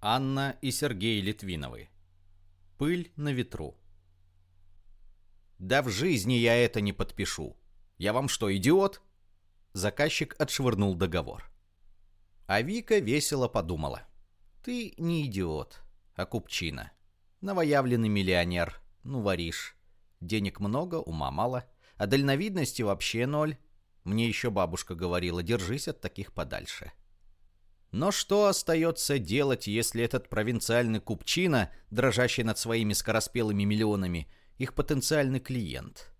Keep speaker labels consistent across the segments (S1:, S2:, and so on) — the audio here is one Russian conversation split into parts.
S1: Анна и Сергей Литвиновы. Пыль на ветру. Да в жизни я это не подпишу. Я вам что, идиот? Заказчик отшвырнул договор. А Вика весело подумала. Ты не идиот, а купчина. Новоявленный миллионер. Ну, варишь. Денег много, ума мало. А дальновидности вообще ноль. Мне еще бабушка говорила, держись от таких подальше. Но что остается делать, если этот провинциальный купчина, дрожащий над своими скороспелыми миллионами, их потенциальный клиент?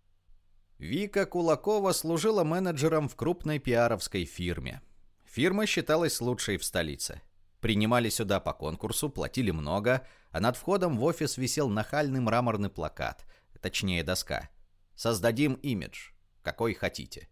S1: Вика Кулакова служила менеджером в крупной пиаровской фирме. Фирма считалась лучшей в столице. Принимали сюда по конкурсу, платили много, а над входом в офис висел нахальный мраморный плакат, точнее доска. «Создадим имидж, какой хотите».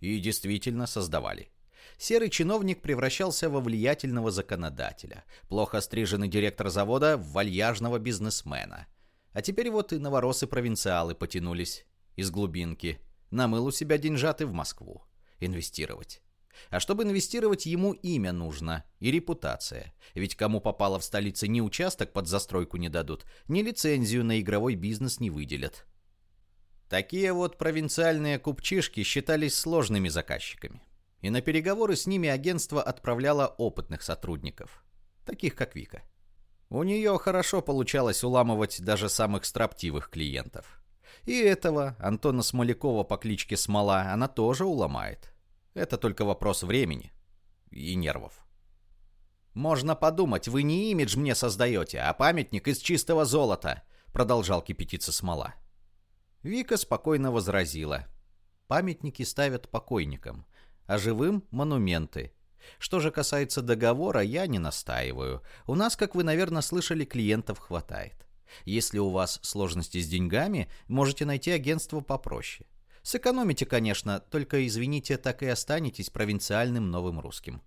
S1: И действительно создавали серый чиновник превращался во влиятельного законодателя, плохо стриженный директор завода в вальяжного бизнесмена. А теперь вот и новоросы-провинциалы потянулись из глубинки. Намыл у себя деньжаты в Москву. Инвестировать. А чтобы инвестировать, ему имя нужно и репутация. Ведь кому попало в столице ни участок под застройку не дадут, ни лицензию на игровой бизнес не выделят. Такие вот провинциальные купчишки считались сложными заказчиками и на переговоры с ними агентство отправляло опытных сотрудников, таких как Вика. У нее хорошо получалось уламывать даже самых строптивых клиентов. И этого, Антона Смолякова по кличке Смола, она тоже уломает. Это только вопрос времени и нервов. «Можно подумать, вы не имидж мне создаете, а памятник из чистого золота», продолжал кипятиться Смола. Вика спокойно возразила. «Памятники ставят покойникам, а живым – монументы. Что же касается договора, я не настаиваю. У нас, как вы, наверное, слышали, клиентов хватает. Если у вас сложности с деньгами, можете найти агентство попроще. Сэкономите, конечно, только, извините, так и останетесь провинциальным новым русским.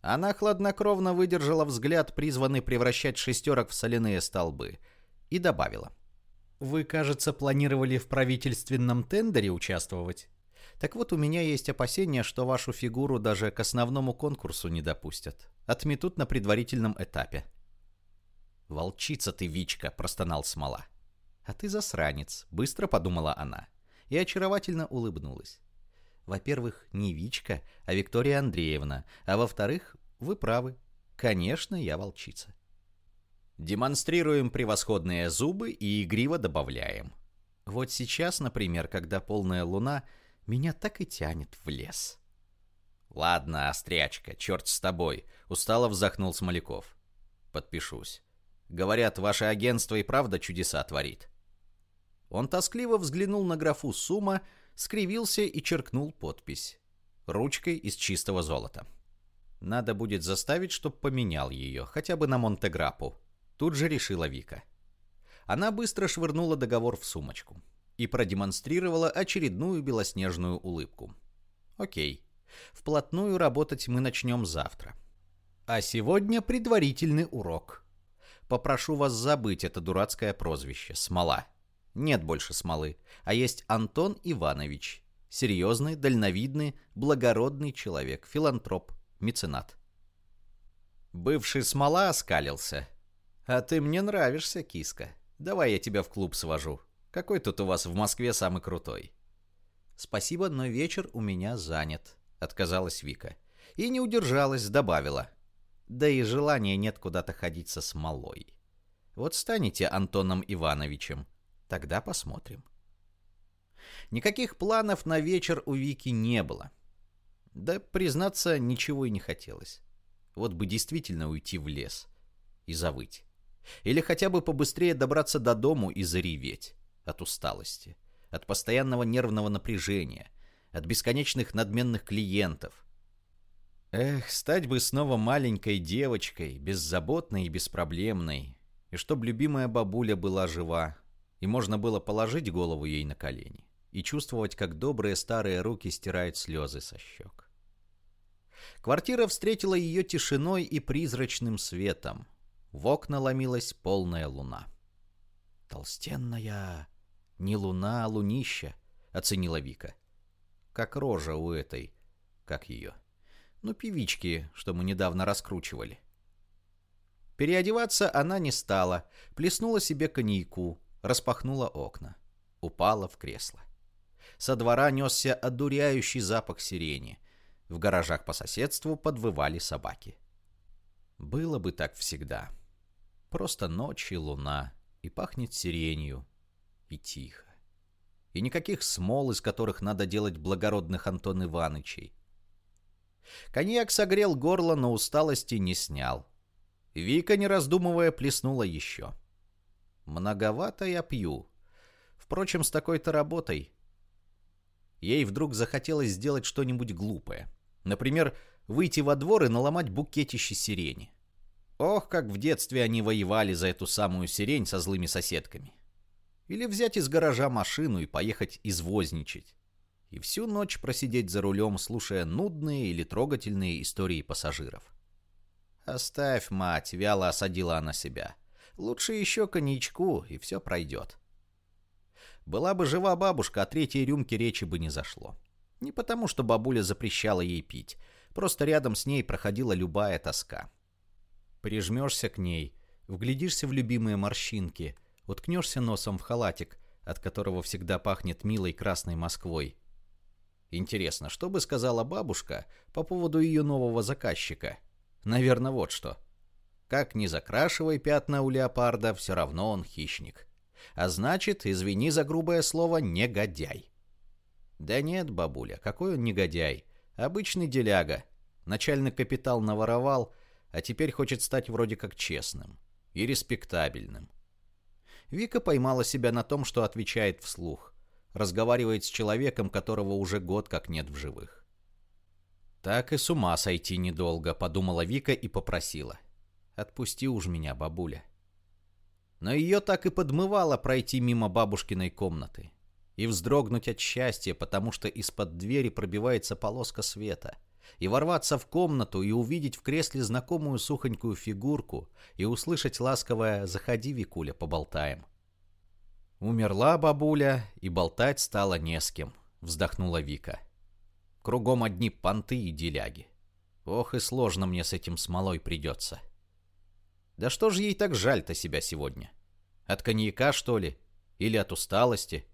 S1: Она хладнокровно выдержала взгляд, призванный превращать шестерок в соляные столбы, и добавила. «Вы, кажется, планировали в правительственном тендере участвовать?» Так вот, у меня есть опасения, что вашу фигуру даже к основному конкурсу не допустят. Отметут на предварительном этапе. «Волчица ты, Вичка!» – простонал Смола. «А ты засранец», – быстро подумала она. И очаровательно улыбнулась. Во-первых, не Вичка, а Виктория Андреевна. А во-вторых, вы правы. Конечно, я волчица. Демонстрируем превосходные зубы и игриво добавляем. Вот сейчас, например, когда полная луна – меня так и тянет в лес. «Ладно, острячка, черт с тобой», — устало вздохнул Смоляков. «Подпишусь. Говорят, ваше агентство и правда чудеса творит». Он тоскливо взглянул на графу сумма, скривился и черкнул подпись. Ручкой из чистого золота. Надо будет заставить, чтоб поменял ее, хотя бы на Монтеграпу. Тут же решила Вика. Она быстро швырнула договор в сумочку и продемонстрировала очередную белоснежную улыбку. Окей, вплотную работать мы начнем завтра. А сегодня предварительный урок. Попрошу вас забыть это дурацкое прозвище «Смола». Нет больше смолы, а есть Антон Иванович. Серьезный, дальновидный, благородный человек, филантроп, меценат. Бывший смола оскалился. «А ты мне нравишься, киска. Давай я тебя в клуб свожу. Какой тут у вас в Москве самый крутой?» «Спасибо, но вечер у меня занят», — отказалась Вика. И не удержалась, добавила. «Да и желания нет куда-то ходить со смолой. Вот станете Антоном Ивановичем, тогда посмотрим». Никаких планов на вечер у Вики не было. Да, признаться, ничего и не хотелось. Вот бы действительно уйти в лес и завыть. Или хотя бы побыстрее добраться до дому и зареветь от усталости, от постоянного нервного напряжения, от бесконечных надменных клиентов. Эх, стать бы снова маленькой девочкой, беззаботной и беспроблемной, и чтоб любимая бабуля была жива, и можно было положить голову ей на колени и чувствовать, как добрые старые руки стирают слезы со щек. Квартира встретила ее тишиной и призрачным светом. В окна ломилась полная луна. «Толстенная!» «Не луна, а лунища», — оценила Вика. «Как рожа у этой... как ее? Ну, певички, что мы недавно раскручивали». Переодеваться она не стала, плеснула себе коньяку, распахнула окна. Упала в кресло. Со двора несся одуряющий запах сирени. В гаражах по соседству подвывали собаки. Было бы так всегда. Просто ночь и луна, и пахнет сиренью, и тихо. И никаких смол, из которых надо делать благородных Антон Иванычей. Коньяк согрел горло, но усталости не снял. Вика, не раздумывая, плеснула еще. Многовато я пью. Впрочем, с такой-то работой. Ей вдруг захотелось сделать что-нибудь глупое. Например, выйти во двор и наломать букетище сирени. Ох, как в детстве они воевали за эту самую сирень со злыми соседками. Или взять из гаража машину и поехать извозничать. И всю ночь просидеть за рулем, слушая нудные или трогательные истории пассажиров. «Оставь, мать!» — вяло осадила она себя. «Лучше еще коньячку, и все пройдет». Была бы жива бабушка, о третьей рюмке речи бы не зашло. Не потому, что бабуля запрещала ей пить. Просто рядом с ней проходила любая тоска. Прижмешься к ней, вглядишься в любимые морщинки, уткнешься носом в халатик, от которого всегда пахнет милой красной Москвой. Интересно, что бы сказала бабушка по поводу ее нового заказчика? Наверное, вот что. Как не закрашивай пятна у леопарда, все равно он хищник. А значит, извини за грубое слово, негодяй. Да нет, бабуля, какой он негодяй. Обычный деляга. Начальный капитал наворовал, а теперь хочет стать вроде как честным и респектабельным. Вика поймала себя на том, что отвечает вслух. Разговаривает с человеком, которого уже год как нет в живых. «Так и с ума сойти недолго», — подумала Вика и попросила. «Отпусти уж меня, бабуля». Но ее так и подмывало пройти мимо бабушкиной комнаты и вздрогнуть от счастья, потому что из-под двери пробивается полоска света, и ворваться в комнату и увидеть в кресле знакомую сухонькую фигурку и услышать ласковое «Заходи, Викуля, поболтаем». Умерла бабуля, и болтать стало не с кем, вздохнула Вика. Кругом одни понты и деляги. Ох, и сложно мне с этим смолой придется. Да что же ей так жаль-то себя сегодня? От коньяка, что ли? Или от усталости?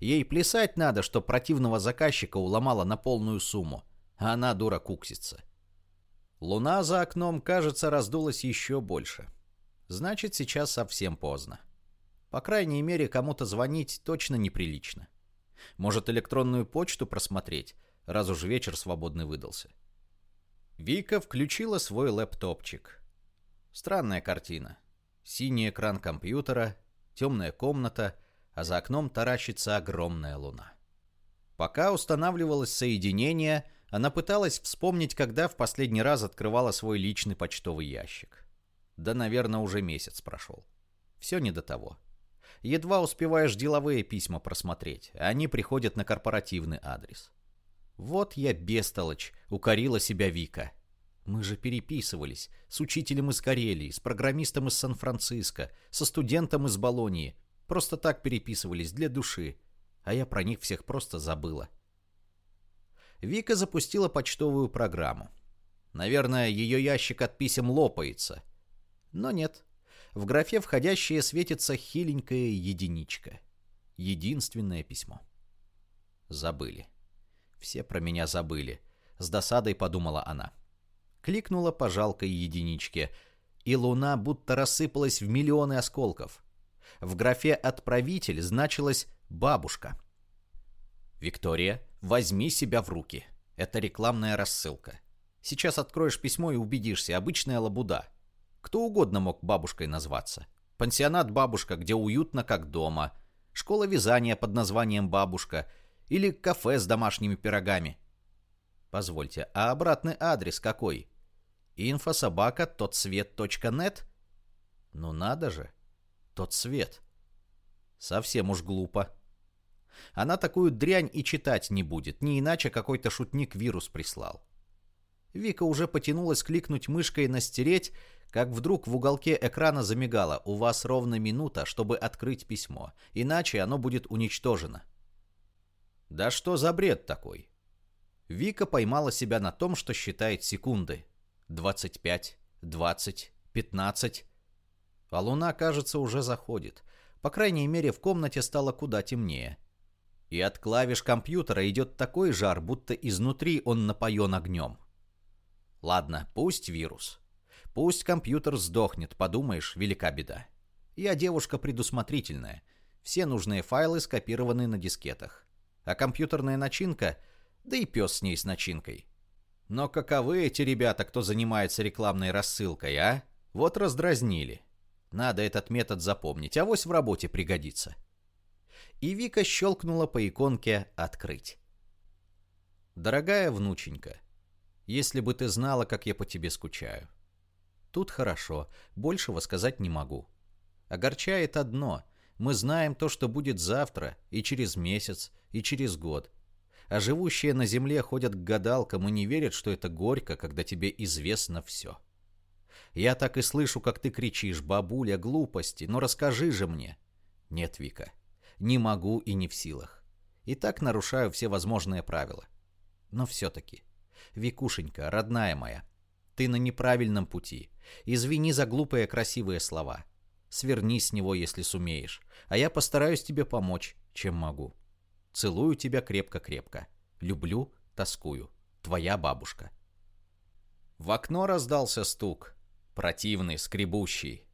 S1: Ей плясать надо, что противного заказчика уломала на полную сумму, она дура куксится. Луна за окном, кажется, раздулась еще больше. Значит, сейчас совсем поздно. По крайней мере, кому-то звонить точно неприлично. Может, электронную почту просмотреть, раз уж вечер свободный выдался. Вика включила свой лэптопчик. Странная картина. Синий экран компьютера, темная комната, а за окном таращится огромная луна. Пока устанавливалось соединение, она пыталась вспомнить, когда в последний раз открывала свой личный почтовый ящик. Да, наверное, уже месяц прошел. Все не до того. Едва успеваешь деловые письма просмотреть, а они приходят на корпоративный адрес. Вот я бестолочь, укорила себя Вика. Мы же переписывались с учителем из Карелии, с программистом из Сан-Франциско, со студентом из Болонии, Просто так переписывались, для души. А я про них всех просто забыла. Вика запустила почтовую программу. Наверное, ее ящик от писем лопается. Но нет. В графе «Входящее» светится хиленькая единичка. Единственное письмо. Забыли. Все про меня забыли. С досадой подумала она. Кликнула по жалкой единичке, и луна будто рассыпалась в миллионы осколков. В графе «Отправитель» значилось «бабушка». «Виктория, возьми себя в руки. Это рекламная рассылка. Сейчас откроешь письмо и убедишься, обычная лабуда. Кто угодно мог бабушкой назваться. Пансионат «Бабушка», где уютно, как дома. Школа вязания под названием «Бабушка». Или кафе с домашними пирогами. Позвольте, а обратный адрес какой? Инфособака тотсвет.нет? Ну надо же тот свет. Совсем уж глупо. Она такую дрянь и читать не будет, не иначе какой-то шутник вирус прислал. Вика уже потянулась кликнуть мышкой на «стереть», как вдруг в уголке экрана замигало «У вас ровно минута, чтобы открыть письмо, иначе оно будет уничтожено». Да что за бред такой? Вика поймала себя на том, что считает секунды. 25, 20, 15. А луна, кажется, уже заходит. По крайней мере, в комнате стало куда темнее. И от клавиш компьютера идет такой жар, будто изнутри он напоен огнем. Ладно, пусть вирус. Пусть компьютер сдохнет, подумаешь, велика беда. Я девушка предусмотрительная. Все нужные файлы скопированы на дискетах. А компьютерная начинка, да и пес с ней с начинкой. Но каковы эти ребята, кто занимается рекламной рассылкой, а? Вот раздразнили. Надо этот метод запомнить, авось в работе пригодится. И Вика щелкнула по иконке «Открыть». «Дорогая внученька, если бы ты знала, как я по тебе скучаю». Тут хорошо, большего сказать не могу. Огорчает одно. Мы знаем то, что будет завтра, и через месяц, и через год. А живущие на земле ходят к гадалкам и не верят, что это горько, когда тебе известно все. Я так и слышу, как ты кричишь, бабуля, глупости, но расскажи же мне. Нет, Вика, не могу и не в силах. И так нарушаю все возможные правила. Но все-таки, Викушенька, родная моя, ты на неправильном пути. Извини за глупые красивые слова. Сверни с него, если сумеешь, а я постараюсь тебе помочь, чем могу. Целую тебя крепко-крепко. Люблю, тоскую. Твоя бабушка. В окно раздался стук. Противный, скребущий.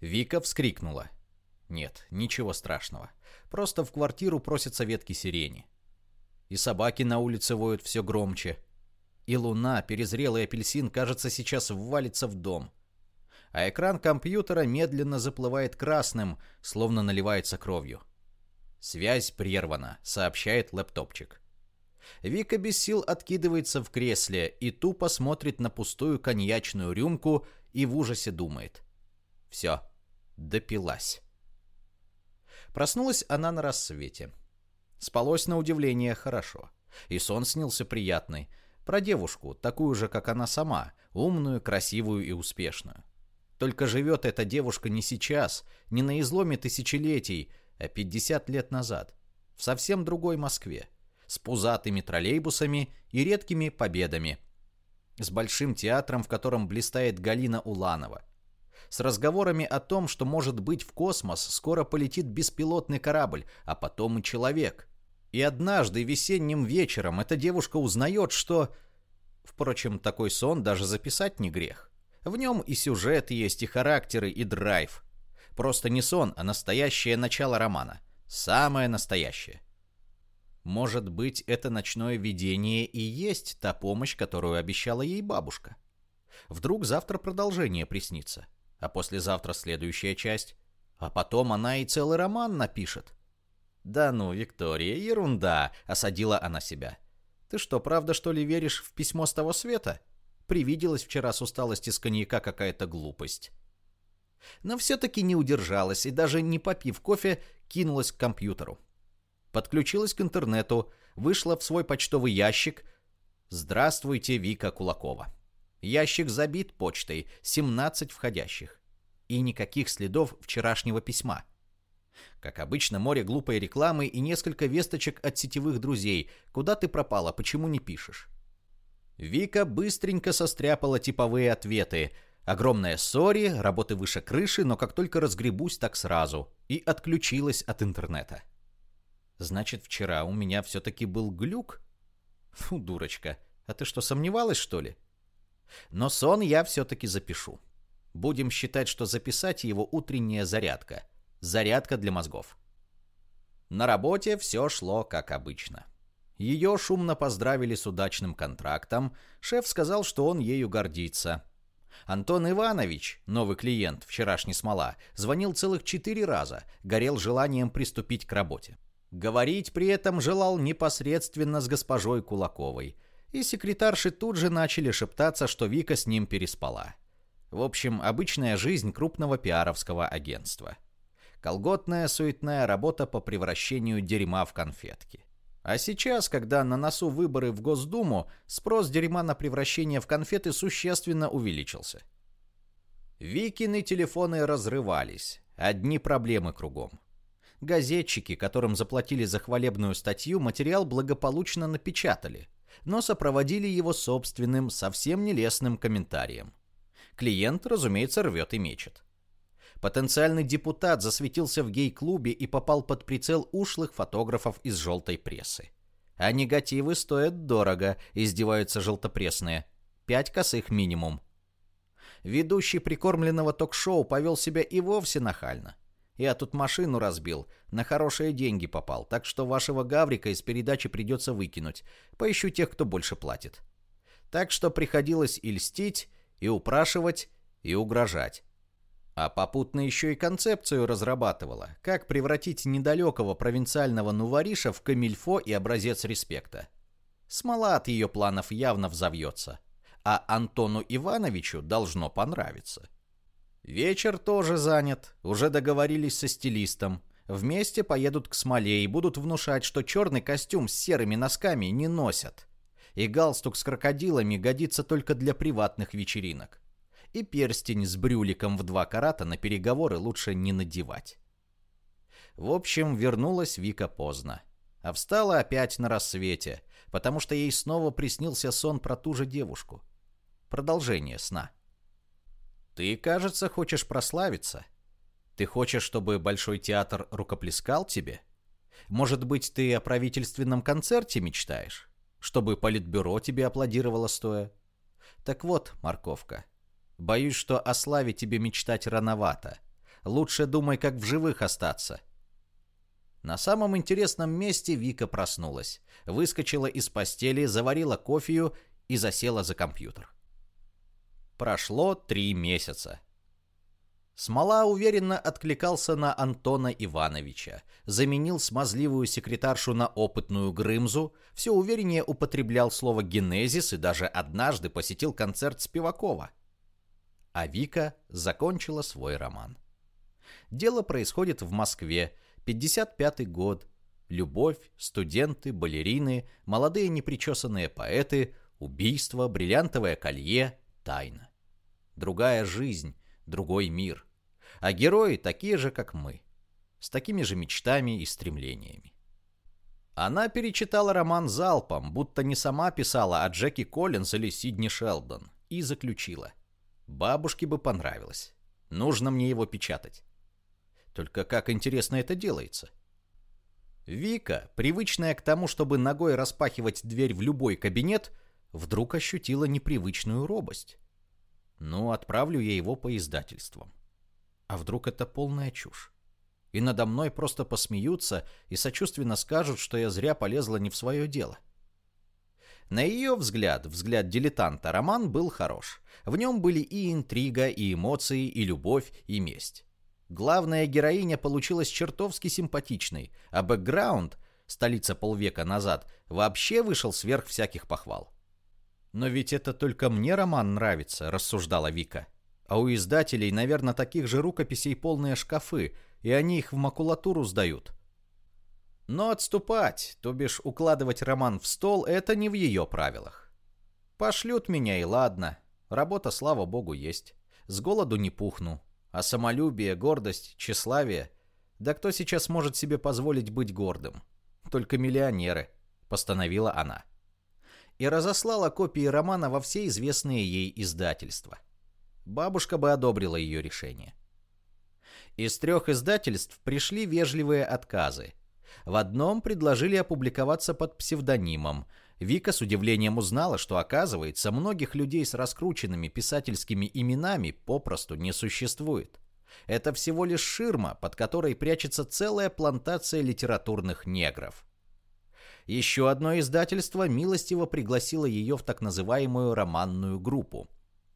S1: Вика вскрикнула. Нет, ничего страшного. Просто в квартиру просятся ветки сирени. И собаки на улице воют все громче. И луна, перезрелый апельсин, кажется, сейчас ввалится в дом. А экран компьютера медленно заплывает красным, словно наливается кровью. «Связь прервана», — сообщает лэптопчик. Вика без сил откидывается в кресле и тупо смотрит на пустую коньячную рюмку и в ужасе думает. Все, допилась. Проснулась она на рассвете. Спалось на удивление хорошо. И сон снился приятный. Про девушку, такую же, как она сама, умную, красивую и успешную. Только живет эта девушка не сейчас, не на изломе тысячелетий, а 50 лет назад. В совсем другой Москве с пузатыми троллейбусами и редкими победами. С большим театром, в котором блистает Галина Уланова. С разговорами о том, что, может быть, в космос скоро полетит беспилотный корабль, а потом и человек. И однажды весенним вечером эта девушка узнает, что... Впрочем, такой сон даже записать не грех. В нем и сюжет есть, и характеры, и драйв. Просто не сон, а настоящее начало романа. Самое настоящее. Может быть, это ночное видение и есть та помощь, которую обещала ей бабушка. Вдруг завтра продолжение приснится, а послезавтра следующая часть, а потом она и целый роман напишет. «Да ну, Виктория, ерунда!» — осадила она себя. «Ты что, правда, что ли, веришь в письмо с того света? Привиделась вчера с усталости с коньяка какая-то глупость». Но все-таки не удержалась и даже не попив кофе, кинулась к компьютеру подключилась к интернету, вышла в свой почтовый ящик. Здравствуйте, Вика Кулакова. Ящик забит почтой, 17 входящих. И никаких следов вчерашнего письма. Как обычно, море глупой рекламы и несколько весточек от сетевых друзей. Куда ты пропала, почему не пишешь? Вика быстренько состряпала типовые ответы. Огромная сори, работы выше крыши, но как только разгребусь, так сразу. И отключилась от интернета. Значит, вчера у меня все-таки был глюк? Фу, дурочка, а ты что, сомневалась, что ли? Но сон я все-таки запишу. Будем считать, что записать его утренняя зарядка. Зарядка для мозгов. На работе все шло как обычно. Ее шумно поздравили с удачным контрактом. Шеф сказал, что он ею гордится. Антон Иванович, новый клиент, вчерашний смола, звонил целых четыре раза, горел желанием приступить к работе. Говорить при этом желал непосредственно с госпожой Кулаковой. И секретарши тут же начали шептаться, что Вика с ним переспала. В общем, обычная жизнь крупного пиаровского агентства. Колготная суетная работа по превращению дерьма в конфетки. А сейчас, когда на носу выборы в Госдуму, спрос дерьма на превращение в конфеты существенно увеличился. Викины телефоны разрывались. Одни проблемы кругом. Газетчики, которым заплатили за хвалебную статью, материал благополучно напечатали, но сопроводили его собственным, совсем нелестным комментарием. Клиент, разумеется, рвет и мечет. Потенциальный депутат засветился в гей-клубе и попал под прицел ушлых фотографов из желтой прессы. А негативы стоят дорого, издеваются желтопресные. Пять косых минимум. Ведущий прикормленного ток-шоу повел себя и вовсе нахально. Я тут машину разбил, на хорошие деньги попал, так что вашего Гаврика из передачи придется выкинуть. Поищу тех, кто больше платит. Так что приходилось и льстить, и упрашивать, и угрожать. А попутно еще и концепцию разрабатывала, как превратить недалекого провинциального нувариша в камильфо и образец респекта. Смола от ее планов явно взовьется, а Антону Ивановичу должно понравиться. Вечер тоже занят, уже договорились со стилистом. Вместе поедут к смоле и будут внушать, что черный костюм с серыми носками не носят. И галстук с крокодилами годится только для приватных вечеринок. И перстень с брюликом в два карата на переговоры лучше не надевать. В общем, вернулась Вика поздно. А встала опять на рассвете, потому что ей снова приснился сон про ту же девушку. Продолжение сна. Ты, кажется, хочешь прославиться. Ты хочешь, чтобы Большой театр рукоплескал тебе? Может быть, ты о правительственном концерте мечтаешь? Чтобы политбюро тебе аплодировало стоя? Так вот, морковка, боюсь, что о славе тебе мечтать рановато. Лучше думай, как в живых остаться. На самом интересном месте Вика проснулась, выскочила из постели, заварила кофею и засела за компьютер. Прошло три месяца. Смола уверенно откликался на Антона Ивановича, заменил смазливую секретаршу на опытную Грымзу, все увереннее употреблял слово «генезис» и даже однажды посетил концерт Спивакова. А Вика закончила свой роман. Дело происходит в Москве, 55-й год. Любовь, студенты, балерины, молодые непричесанные поэты, убийство, бриллиантовое колье, тайна. Другая жизнь, другой мир. А герои такие же, как мы. С такими же мечтами и стремлениями. Она перечитала роман залпом, будто не сама писала, а Джеки Коллинз или Сидни Шелдон, и заключила. Бабушке бы понравилось. Нужно мне его печатать. Только как интересно это делается. Вика, привычная к тому, чтобы ногой распахивать дверь в любой кабинет, вдруг ощутила непривычную робость. Ну, отправлю я его по издательствам. А вдруг это полная чушь? И надо мной просто посмеются и сочувственно скажут, что я зря полезла не в свое дело. На ее взгляд, взгляд дилетанта, роман был хорош. В нем были и интрига, и эмоции, и любовь, и месть. Главная героиня получилась чертовски симпатичной, а бэкграунд, столица полвека назад, вообще вышел сверх всяких похвал. «Но ведь это только мне роман нравится», — рассуждала Вика. «А у издателей, наверное, таких же рукописей полные шкафы, и они их в макулатуру сдают». Но отступать, то бишь укладывать роман в стол, это не в ее правилах. Пошлют меня и ладно. Работа, слава богу, есть. С голоду не пухну. А самолюбие, гордость, тщеславие... Да кто сейчас может себе позволить быть гордым? Только миллионеры, постановила она и разослала копии романа во все известные ей издательства. Бабушка бы одобрила ее решение. Из трех издательств пришли вежливые отказы. В одном предложили опубликоваться под псевдонимом. Вика с удивлением узнала, что, оказывается, многих людей с раскрученными писательскими именами попросту не существует. Это всего лишь ширма, под которой прячется целая плантация литературных негров. Еще одно издательство милостиво пригласило ее в так называемую романную группу.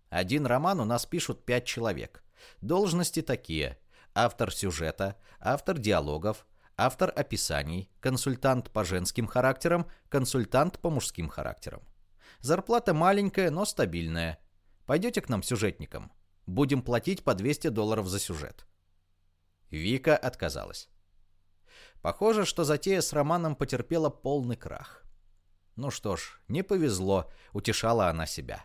S1: Один роман у нас пишут пять человек. Должности такие. Автор сюжета, автор диалогов, автор описаний, консультант по женским характерам, консультант по мужским характерам. Зарплата маленькая, но стабильная. Пойдете к нам сюжетникам? Будем платить по 200 долларов за сюжет. Вика отказалась. Похоже, что затея с романом потерпела полный крах. Ну что ж, не повезло, утешала она себя.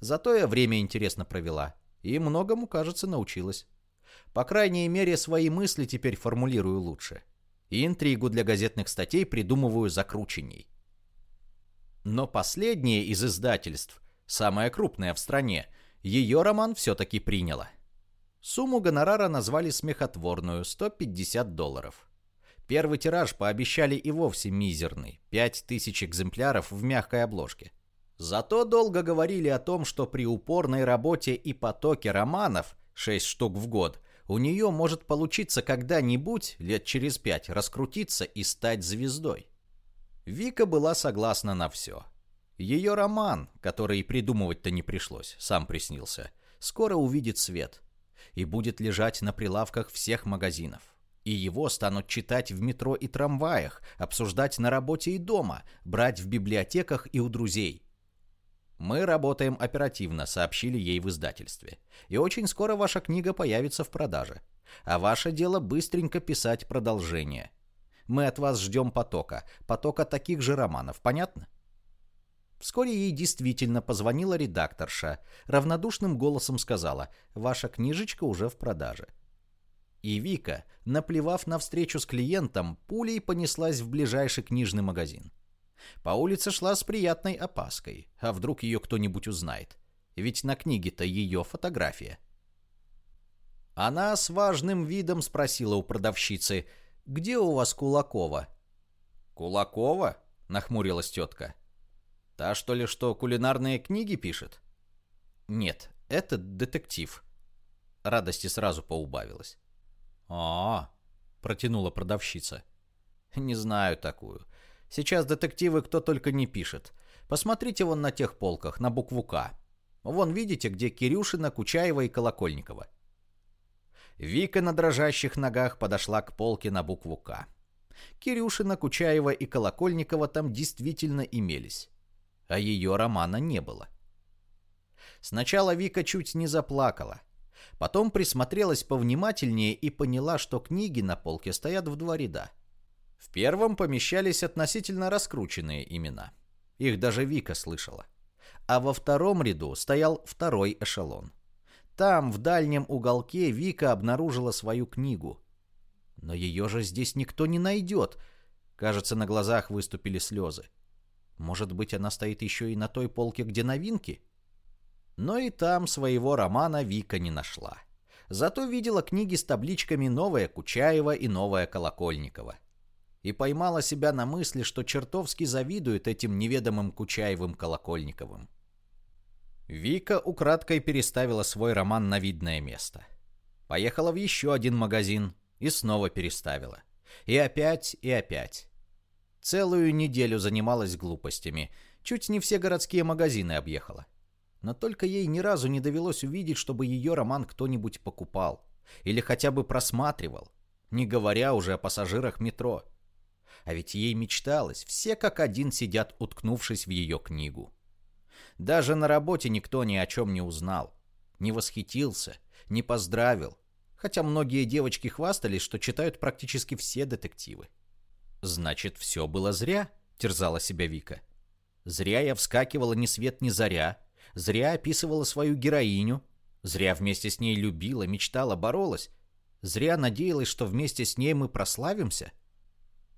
S1: Зато я время интересно провела и многому, кажется, научилась. По крайней мере, свои мысли теперь формулирую лучше. И интригу для газетных статей придумываю закрученней. Но последнее из издательств, самое крупное в стране, Ее роман все-таки приняла. Сумму гонорара назвали смехотворную – 150 долларов. Первый тираж пообещали и вовсе мизерный – 5000 экземпляров в мягкой обложке. Зато долго говорили о том, что при упорной работе и потоке романов, 6 штук в год, у нее может получиться когда-нибудь, лет через пять, раскрутиться и стать звездой. Вика была согласна на все. Ее роман, который придумывать-то не пришлось, сам приснился, скоро увидит свет и будет лежать на прилавках всех магазинов. И его станут читать в метро и трамваях, обсуждать на работе и дома, брать в библиотеках и у друзей. Мы работаем оперативно, сообщили ей в издательстве. И очень скоро ваша книга появится в продаже. А ваше дело быстренько писать продолжение. Мы от вас ждем потока, потока таких же романов, понятно? Вскоре ей действительно позвонила редакторша. Равнодушным голосом сказала, ваша книжечка уже в продаже. И Вика, наплевав на встречу с клиентом, пулей понеслась в ближайший книжный магазин. По улице шла с приятной опаской, а вдруг ее кто-нибудь узнает. Ведь на книге-то ее фотография. Она с важным видом спросила у продавщицы, «Где у вас Кулакова?» «Кулакова?» — нахмурилась тетка. Та, что ли, что кулинарные книги пишет? Нет, это детектив. Радости сразу поубавилось. А, протянула продавщица. Не знаю такую. Сейчас детективы кто только не пишет. Посмотрите вон на тех полках, на букву «К». Вон видите, где Кирюшина, Кучаева и Колокольникова. Вика на дрожащих ногах подошла к полке на букву «К». Кирюшина, Кучаева и Колокольникова там действительно имелись а ее романа не было. Сначала Вика чуть не заплакала. Потом присмотрелась повнимательнее и поняла, что книги на полке стоят в два ряда. В первом помещались относительно раскрученные имена. Их даже Вика слышала. А во втором ряду стоял второй эшелон. Там, в дальнем уголке, Вика обнаружила свою книгу. Но ее же здесь никто не найдет. Кажется, на глазах выступили слезы. Может быть, она стоит еще и на той полке, где новинки? Но и там своего романа Вика не нашла. Зато видела книги с табличками «Новая Кучаева» и «Новая Колокольникова». И поймала себя на мысли, что чертовски завидует этим неведомым Кучаевым Колокольниковым. Вика украдкой переставила свой роман на видное место. Поехала в еще один магазин и снова переставила. И опять, и опять. Целую неделю занималась глупостями. Чуть не все городские магазины объехала. Но только ей ни разу не довелось увидеть, чтобы ее роман кто-нибудь покупал. Или хотя бы просматривал. Не говоря уже о пассажирах метро. А ведь ей мечталось, все как один сидят, уткнувшись в ее книгу. Даже на работе никто ни о чем не узнал. Не восхитился, не поздравил. Хотя многие девочки хвастались, что читают практически все детективы. Значит, все было зря, терзала себя Вика. Зря я вскакивала ни свет ни заря, зря описывала свою героиню, зря вместе с ней любила, мечтала, боролась, зря надеялась, что вместе с ней мы прославимся.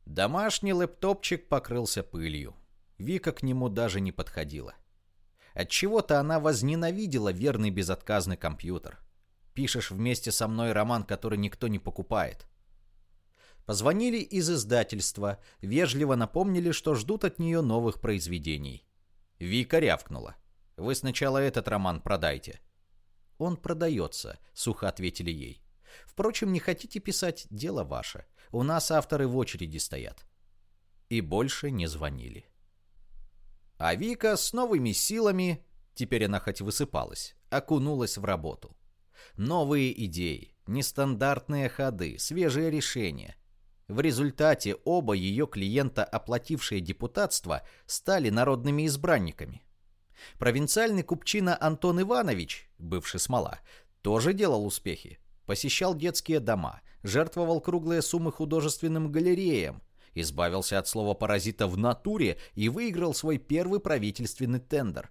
S1: Домашний лэптопчик покрылся пылью. Вика к нему даже не подходила. Отчего-то она возненавидела верный безотказный компьютер. Пишешь вместе со мной роман, который никто не покупает. Позвонили из издательства, вежливо напомнили, что ждут от нее новых произведений. Вика рявкнула. «Вы сначала этот роман продайте». «Он продается», — сухо ответили ей. «Впрочем, не хотите писать, дело ваше. У нас авторы в очереди стоят». И больше не звонили. А Вика с новыми силами, теперь она хоть высыпалась, окунулась в работу. Новые идеи, нестандартные ходы, свежие решения — в результате оба ее клиента, оплатившие депутатство, стали народными избранниками. Провинциальный купчина Антон Иванович, бывший смола, тоже делал успехи. Посещал детские дома, жертвовал круглые суммы художественным галереям, избавился от слова паразита в натуре и выиграл свой первый правительственный тендер.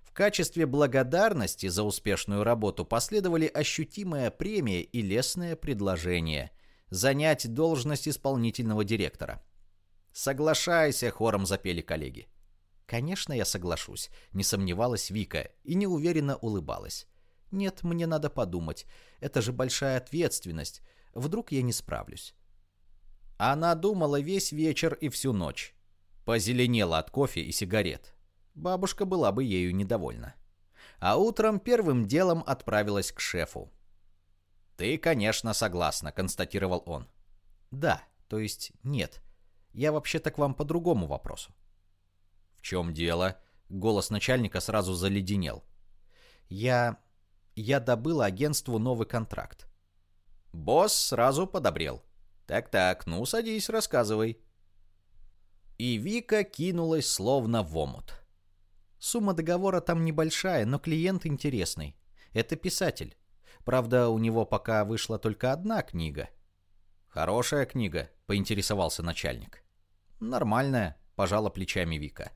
S1: В качестве благодарности за успешную работу последовали ощутимая премия и лестное предложение – занять должность исполнительного директора. «Соглашайся», — хором запели коллеги. Конечно, я соглашусь, не сомневалась Вика и неуверенно улыбалась. Нет, мне надо подумать. Это же большая ответственность. Вдруг я не справлюсь. Она думала весь вечер и всю ночь. Позеленела от кофе и сигарет. Бабушка была бы ею недовольна. А утром первым делом отправилась к шефу. «Ты, конечно, согласна», — констатировал он. «Да, то есть нет. Я вообще-то к вам по другому вопросу». «В чем дело?» — голос начальника сразу заледенел. «Я... я добыла агентству новый контракт». Босс сразу подобрел. «Так-так, ну садись, рассказывай». И Вика кинулась словно в омут. Сумма договора там небольшая, но клиент интересный. Это писатель. Правда, у него пока вышла только одна книга. «Хорошая книга», — поинтересовался начальник. «Нормальная», — пожала плечами Вика.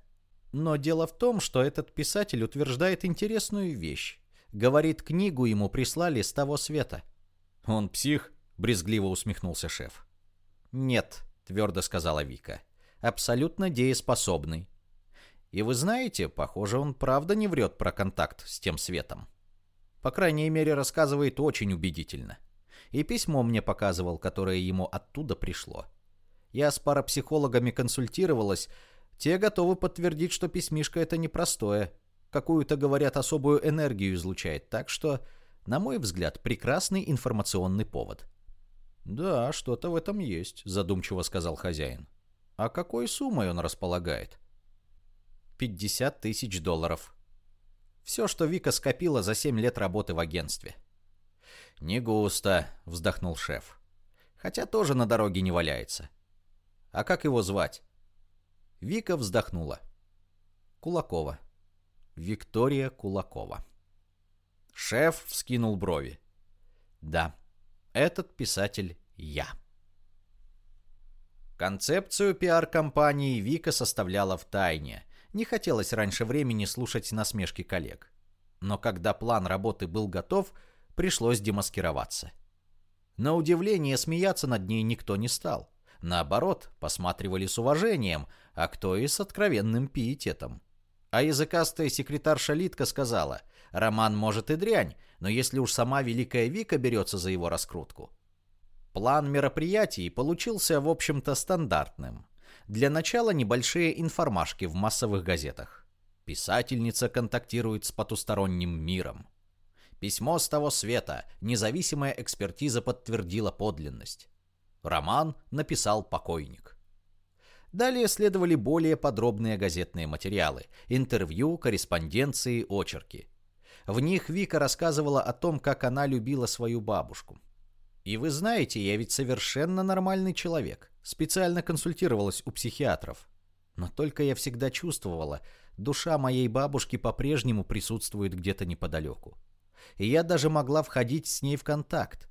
S1: Но дело в том, что этот писатель утверждает интересную вещь. Говорит, книгу ему прислали с того света. «Он псих?» — брезгливо усмехнулся шеф. «Нет», — твердо сказала Вика. «Абсолютно дееспособный. И вы знаете, похоже, он правда не врет про контакт с тем светом. По крайней мере, рассказывает очень убедительно. И письмо мне показывал, которое ему оттуда пришло. Я с парапсихологами консультировалась, те готовы подтвердить, что письмишко это непростое. Какую-то, говорят, особую энергию излучает, так что, на мой взгляд, прекрасный информационный повод. «Да, что-то в этом есть», — задумчиво сказал хозяин. «А какой суммой он располагает?» 50 тысяч долларов. Все, что Вика скопила за 7 лет работы в агентстве. «Не густо», — вздохнул шеф. «Хотя тоже на дороге не валяется. А как его звать?» Вика вздохнула. Кулакова. Виктория Кулакова. Шеф вскинул брови. «Да, этот писатель я». Концепцию пиар-компании Вика составляла в тайне — не хотелось раньше времени слушать насмешки коллег. Но когда план работы был готов, пришлось демаскироваться. На удивление, смеяться над ней никто не стал. Наоборот, посматривали с уважением, а кто и с откровенным пиететом. А языкастая секретарша Литка сказала, роман может и дрянь, но если уж сама Великая Вика берется за его раскрутку. План мероприятий получился, в общем-то, стандартным. Для начала небольшие информашки в массовых газетах. Писательница контактирует с потусторонним миром. Письмо с того света, независимая экспертиза подтвердила подлинность. Роман написал покойник. Далее следовали более подробные газетные материалы, интервью, корреспонденции, очерки. В них Вика рассказывала о том, как она любила свою бабушку. И вы знаете, я ведь совершенно нормальный человек. Специально консультировалась у психиатров. Но только я всегда чувствовала, душа моей бабушки по-прежнему присутствует где-то неподалеку. И я даже могла входить с ней в контакт.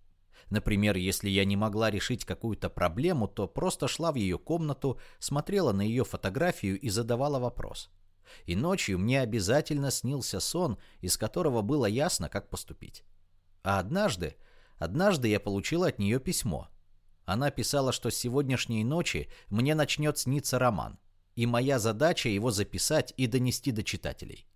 S1: Например, если я не могла решить какую-то проблему, то просто шла в ее комнату, смотрела на ее фотографию и задавала вопрос. И ночью мне обязательно снился сон, из которого было ясно, как поступить. А однажды Однажды я получил от нее письмо. Она писала, что с сегодняшней ночи мне начнет сниться роман, и моя задача его записать и донести до читателей.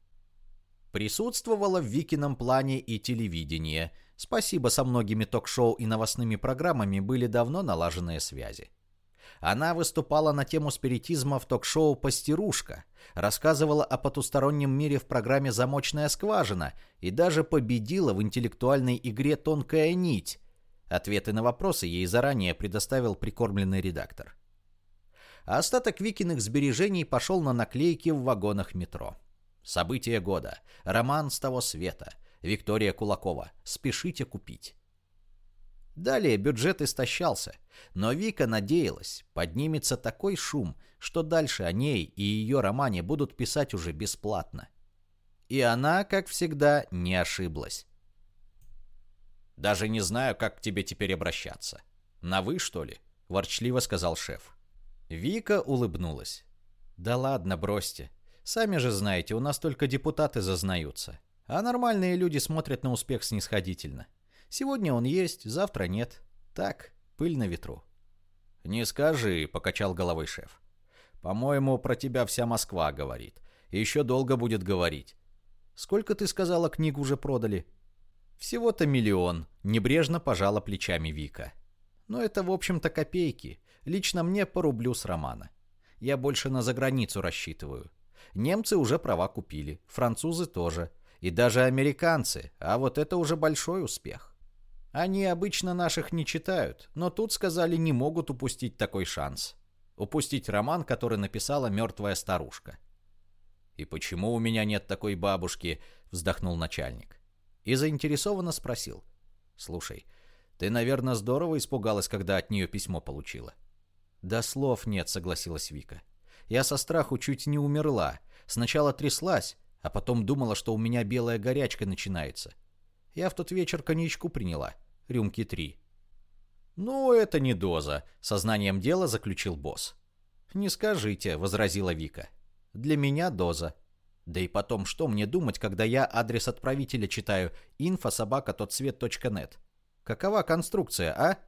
S1: Присутствовало в Викином плане и телевидение. Спасибо, со многими ток-шоу и новостными программами были давно налаженные связи. Она выступала на тему спиритизма в ток-шоу «Пастерушка», рассказывала о потустороннем мире в программе «Замочная скважина» и даже победила в интеллектуальной игре «Тонкая нить». Ответы на вопросы ей заранее предоставил прикормленный редактор. Остаток Викиных сбережений пошел на наклейки в вагонах метро. События года. Роман с того света. Виктория Кулакова. Спешите купить. Далее бюджет истощался, но Вика надеялась, поднимется такой шум, что дальше о ней и ее романе будут писать уже бесплатно. И она, как всегда, не ошиблась. «Даже не знаю, как к тебе теперь обращаться. На «вы», что ли?» – ворчливо сказал шеф. Вика улыбнулась. «Да ладно, бросьте. Сами же знаете, у нас только депутаты зазнаются. А нормальные люди смотрят на успех снисходительно. Сегодня он есть, завтра нет. Так, пыль на ветру. «Не скажи», — покачал головой шеф. «По-моему, про тебя вся Москва говорит. и еще долго будет говорить. Сколько, ты сказала, книг уже продали? Всего-то миллион, небрежно пожала плечами Вика. Но это, в общем-то, копейки. Лично мне по рублю с романа. Я больше на заграницу рассчитываю. Немцы уже права купили, французы тоже. И даже американцы, а вот это уже большой успех. Они обычно наших не читают, но тут сказали не могут упустить такой шанс. Упустить роман, который написала мертвая старушка. «И почему у меня нет такой бабушки?» — вздохнул начальник. И заинтересованно спросил. «Слушай, ты, наверное, здорово испугалась, когда от нее письмо получила?» «Да слов нет», — согласилась Вика. «Я со страху чуть не умерла. Сначала тряслась, а потом думала, что у меня белая горячка начинается. Я в тот вечер коньячку приняла, рюмки три. «Ну, это не доза», — сознанием дела заключил босс. «Не скажите», — возразила Вика. «Для меня доза. Да и потом, что мне думать, когда я адрес отправителя читаю инфособака.тотцвет.нет? Какова конструкция, а?»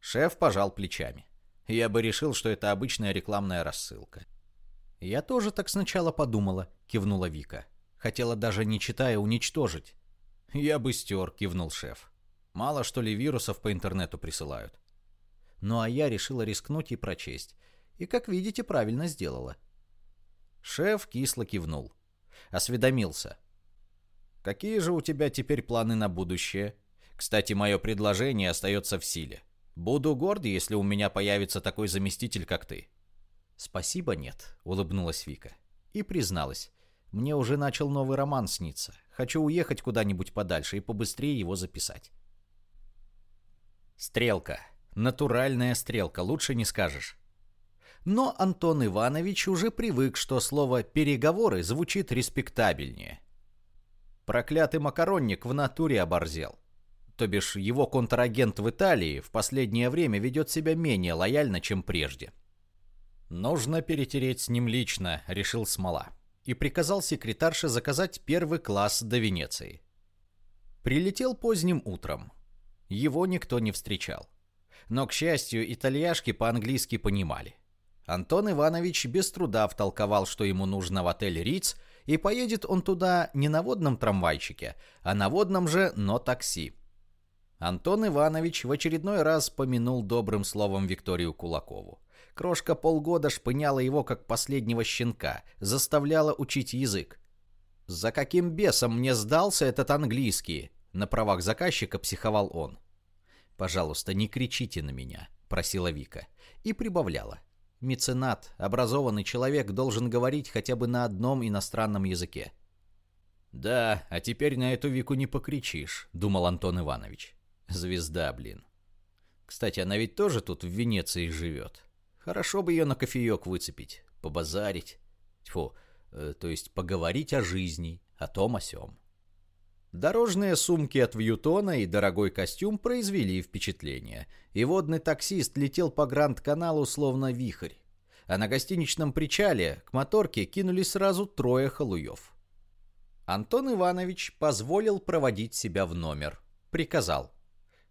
S1: Шеф пожал плечами. Я бы решил, что это обычная рекламная рассылка. «Я тоже так сначала подумала», — кивнула Вика. «Хотела даже не читая уничтожить». «Я бы стер», — кивнул шеф. «Мало что ли вирусов по интернету присылают». Ну а я решила рискнуть и прочесть. И, как видите, правильно сделала. Шеф кисло кивнул. Осведомился. «Какие же у тебя теперь планы на будущее? Кстати, мое предложение остается в силе. Буду горд, если у меня появится такой заместитель, как ты». «Спасибо, нет», — улыбнулась Вика. И призналась. «Мне уже начал новый роман сниться. Хочу уехать куда-нибудь подальше и побыстрее его записать». Стрелка. Натуральная стрелка, лучше не скажешь. Но Антон Иванович уже привык, что слово «переговоры» звучит респектабельнее. Проклятый макаронник в натуре оборзел. То бишь, его контрагент в Италии в последнее время ведет себя менее лояльно, чем прежде. «Нужно перетереть с ним лично», — решил Смола. И приказал секретарше заказать первый класс до Венеции. Прилетел поздним утром. Его никто не встречал. Но, к счастью, итальяшки по-английски понимали. Антон Иванович без труда втолковал, что ему нужно в отель Риц, и поедет он туда не на водном трамвайчике, а на водном же, но такси. Антон Иванович в очередной раз помянул добрым словом Викторию Кулакову. Крошка полгода шпыняла его, как последнего щенка, заставляла учить язык. «За каким бесом мне сдался этот английский?» На правах заказчика психовал он. «Пожалуйста, не кричите на меня», — просила Вика. И прибавляла. «Меценат, образованный человек, должен говорить хотя бы на одном иностранном языке». «Да, а теперь на эту Вику не покричишь», — думал Антон Иванович. «Звезда, блин». Кстати, она ведь тоже тут в Венеции живет. Хорошо бы ее на кофеек выцепить, побазарить. Тьфу, э, то есть поговорить о жизни, о том о сём. Дорожные сумки от Вьютона и дорогой костюм произвели впечатление, и водный таксист летел по Гранд-каналу словно вихрь. А на гостиничном причале к моторке кинулись сразу трое халуев. Антон Иванович позволил проводить себя в номер. Приказал.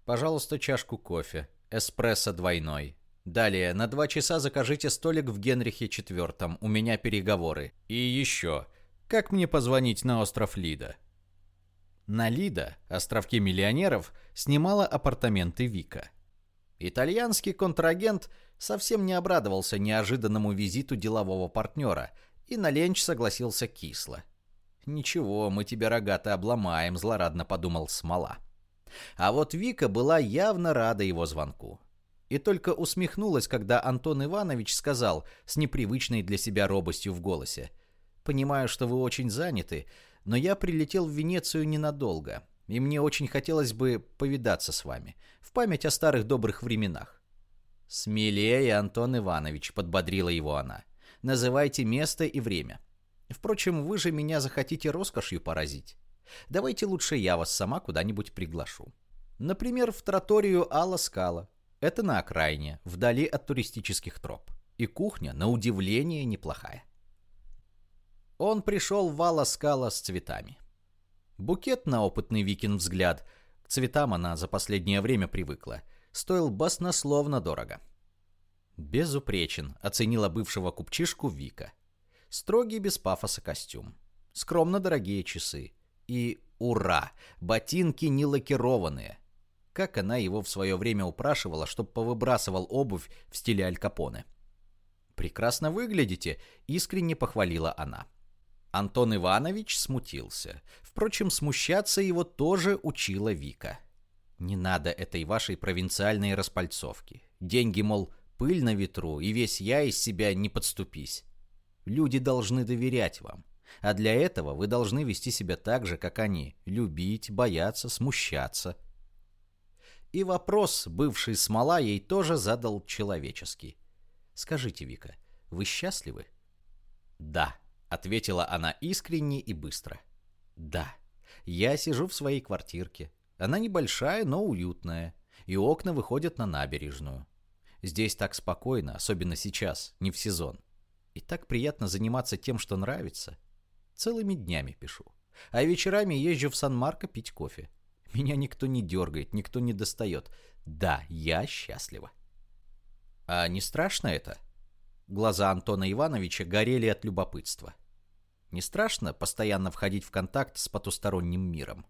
S1: «Пожалуйста, чашку кофе. Эспрессо двойной. Далее, на два часа закажите столик в Генрихе IV, у меня переговоры. И еще, как мне позвонить на остров Лида? На Лида, островке миллионеров, снимала апартаменты Вика. Итальянский контрагент совсем не обрадовался неожиданному визиту делового партнера и на ленч согласился кисло. «Ничего, мы тебя рогато обломаем», — злорадно подумал Смола. А вот Вика была явно рада его звонку и только усмехнулась, когда Антон Иванович сказал с непривычной для себя робостью в голосе. «Понимаю, что вы очень заняты, но я прилетел в Венецию ненадолго, и мне очень хотелось бы повидаться с вами, в память о старых добрых временах». «Смелее, Антон Иванович», — подбодрила его она. «Называйте место и время. Впрочем, вы же меня захотите роскошью поразить. Давайте лучше я вас сама куда-нибудь приглашу. Например, в троторию Алла Скала. Это на окраине, вдали от туристических троп. И кухня, на удивление, неплохая. Он пришел в Вала Скала с цветами. Букет на опытный викинг взгляд, к цветам она за последнее время привыкла, стоил баснословно дорого. «Безупречен», — оценила бывшего купчишку Вика. Строгий без пафоса костюм. Скромно дорогие часы. И ура! Ботинки не лакированные. Как она его в свое время упрашивала, чтоб повыбрасывал обувь в стиле Аль Капоне. «Прекрасно выглядите», — искренне похвалила она. Антон Иванович смутился. Впрочем, смущаться его тоже учила Вика. «Не надо этой вашей провинциальной распальцовки. Деньги, мол, пыль на ветру, и весь я из себя не подступись. Люди должны доверять вам. А для этого вы должны вести себя так же, как они. Любить, бояться, смущаться. И вопрос, бывший смола, ей тоже задал человеческий. «Скажите, Вика, вы счастливы?» «Да», — ответила она искренне и быстро. «Да, я сижу в своей квартирке. Она небольшая, но уютная, и окна выходят на набережную. Здесь так спокойно, особенно сейчас, не в сезон. И так приятно заниматься тем, что нравится. Целыми днями пишу. А вечерами езжу в Сан-Марко пить кофе. Меня никто не дергает, никто не достает. Да, я счастлива. А не страшно это? Глаза Антона Ивановича горели от любопытства. Не страшно постоянно входить в контакт с потусторонним миром?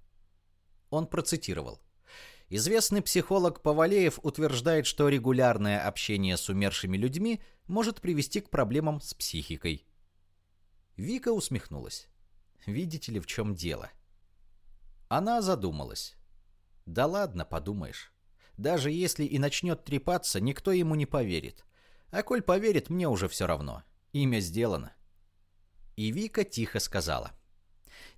S1: Он процитировал. Известный психолог Повалеев утверждает, что регулярное общение с умершими людьми может привести к проблемам с психикой. Вика усмехнулась. Видите ли, в чем дело? Она задумалась. Да ладно, подумаешь. Даже если и начнет трепаться, никто ему не поверит. А коль поверит, мне уже все равно. Имя сделано. И Вика тихо сказала.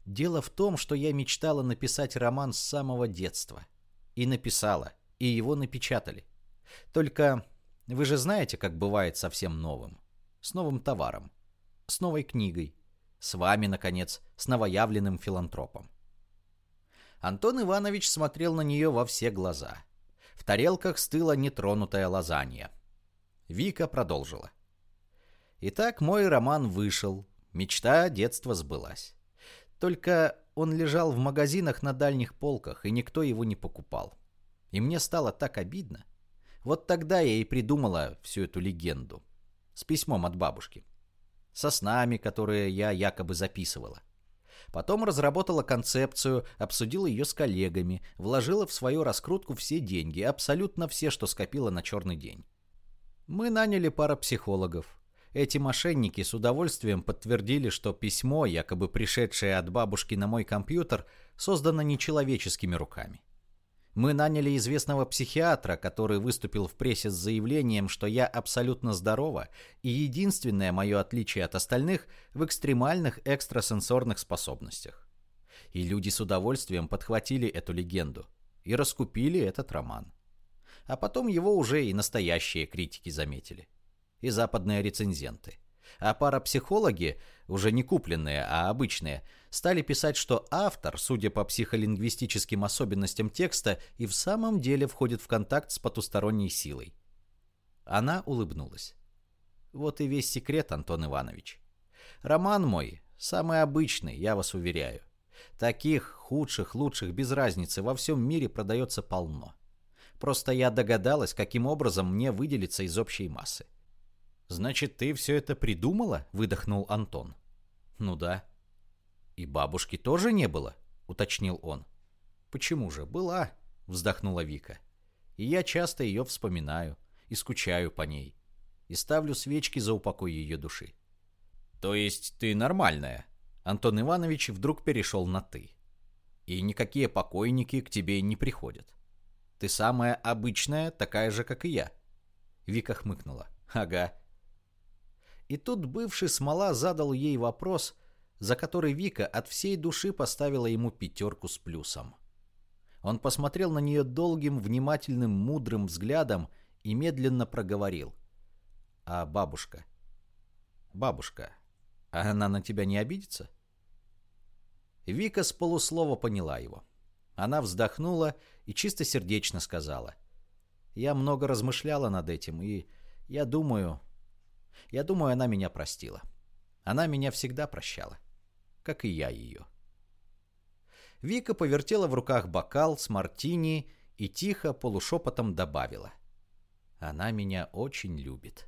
S1: Дело в том, что я мечтала написать роман с самого детства. И написала, и его напечатали. Только вы же знаете, как бывает со всем новым. С новым товаром. С новой книгой. С вами, наконец, с новоявленным филантропом. Антон Иванович смотрел на нее во все глаза. В тарелках стыла нетронутая лазанья. Вика продолжила. Итак, мой роман вышел. Мечта детства сбылась. Только он лежал в магазинах на дальних полках, и никто его не покупал. И мне стало так обидно. Вот тогда я и придумала всю эту легенду. С письмом от бабушки. Со снами, которые я якобы записывала. Потом разработала концепцию, обсудила ее с коллегами, вложила в свою раскрутку все деньги, абсолютно все, что скопила на черный день. Мы наняли парапсихологов. Эти мошенники с удовольствием подтвердили, что письмо, якобы пришедшее от бабушки на мой компьютер, создано нечеловеческими руками. Мы наняли известного психиатра, который выступил в прессе с заявлением, что я абсолютно здорова, и единственное мое отличие от остальных в экстремальных экстрасенсорных способностях. И люди с удовольствием подхватили эту легенду и раскупили этот роман. А потом его уже и настоящие критики заметили. И западные рецензенты. А парапсихологи, уже не купленные, а обычные – стали писать, что автор, судя по психолингвистическим особенностям текста, и в самом деле входит в контакт с потусторонней силой. Она улыбнулась. Вот и весь секрет, Антон Иванович. Роман мой самый обычный, я вас уверяю. Таких худших, лучших, без разницы, во всем мире продается полно. Просто я догадалась, каким образом мне выделиться из общей массы. «Значит, ты все это придумала?» — выдохнул Антон. «Ну да. «И бабушки тоже не было?» — уточнил он. «Почему же? Была», — вздохнула Вика. «И я часто ее вспоминаю и скучаю по ней. И ставлю свечки за упокой ее души». «То есть ты нормальная?» Антон Иванович вдруг перешел на «ты». «И никакие покойники к тебе не приходят. Ты самая обычная, такая же, как и я». Вика хмыкнула. «Ага». И тут бывший смола задал ей вопрос, за который Вика от всей души поставила ему пятерку с плюсом. Он посмотрел на нее долгим, внимательным, мудрым взглядом и медленно проговорил. «А бабушка? Бабушка, а она на тебя не обидится?» Вика с полуслова поняла его. Она вздохнула и чисто сердечно сказала. «Я много размышляла над этим, и я думаю... Я думаю, она меня простила. Она меня всегда прощала как и я ее. Вика повертела в руках бокал с мартини и тихо полушепотом добавила. Она меня очень любит.